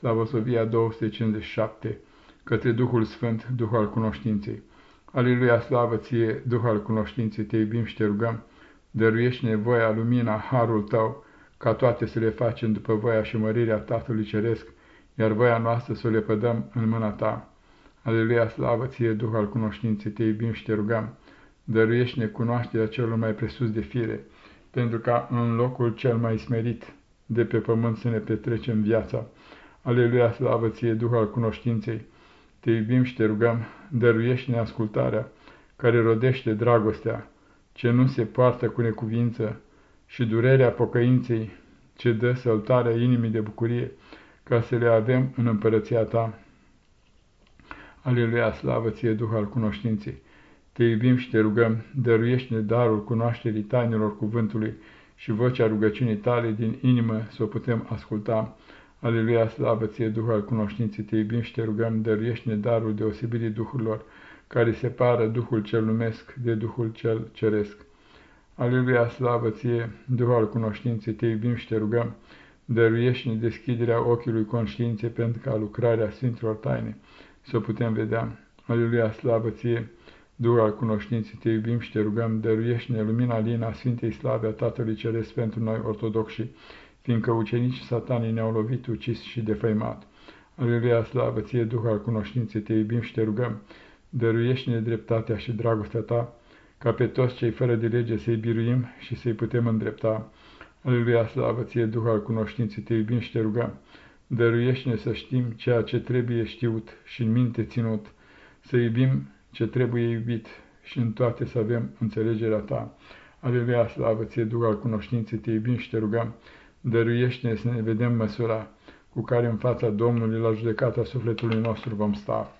Slavosovia 257, către Duhul Sfânt, Duh al cunoștinței. Aleluia, slavă ție, Duh al cunoștinței, te iubim și te rugăm, dăruiești nevoia, lumina, harul tău, ca toate să le facem după voia și mărirea Tatălui Ceresc, iar voia noastră să le pădăm în mâna ta. Aleluia, slavă ție, Duh al cunoștinței, te iubim și te rugăm, dăruiești necunoașterea celor mai presus de fire, pentru ca în locul cel mai smerit de pe pământ să ne petrecem viața Aleluia, slavă ție, Duh al cunoștinței! Te iubim și te rugăm, dăruiește-ne ascultarea, care rodește dragostea, ce nu se poartă cu necuvință, și durerea pocăinței, ce dă săltarea inimii de bucurie, ca să le avem în împărăția ta. Aleluia, slavă ție, Duh al cunoștinței! Te iubim și te rugăm, dăruiește-ne darul cunoașterii tainelor cuvântului și vocea rugăciunii tale din inimă să o putem asculta Aleluia, slavă ție, Duhul al cunoștinței, te iubim și te rugăm, dăruiește-ne darul deosebirii Duhurilor, care separă Duhul cel lumesc de Duhul cel ceresc. Aleluia, slavă ție, Duhul al cunoștinței, te iubim și te rugăm, dăruiește-ne deschiderea ochiului conștiinței pentru ca lucrarea Sfinților Taine să o putem vedea. Aleluia, slavă ție, Duhul al cunoștinței, te iubim și te rugăm, dăruiește-ne lumina lina Sfintei Slave a Tatălui Ceresc pentru noi ortodoxi, fiindcă ucenicii satanii ne-au lovit, ucis și defăimat. Aleluia, slavă ție, Duh al cunoștinței, te iubim și te rugăm, dăruiește-ne dreptatea și dragostea ta, ca pe toți cei fără de lege să-i biruim și să-i putem îndrepta. Aleluia, slavă ție, Duh al cunoștinței, te iubim și te rugăm, dăruiește-ne să știm ceea ce trebuie știut și în minte ținut, să iubim ce trebuie iubit și în toate să avem înțelegerea ta. Aleluia, slavă ție, Duh al cunoștinței, te iubim și te rugăm, dăruiește-ne să ne vedem măsura cu care în fața Domnului la judecata sufletului nostru vom sta.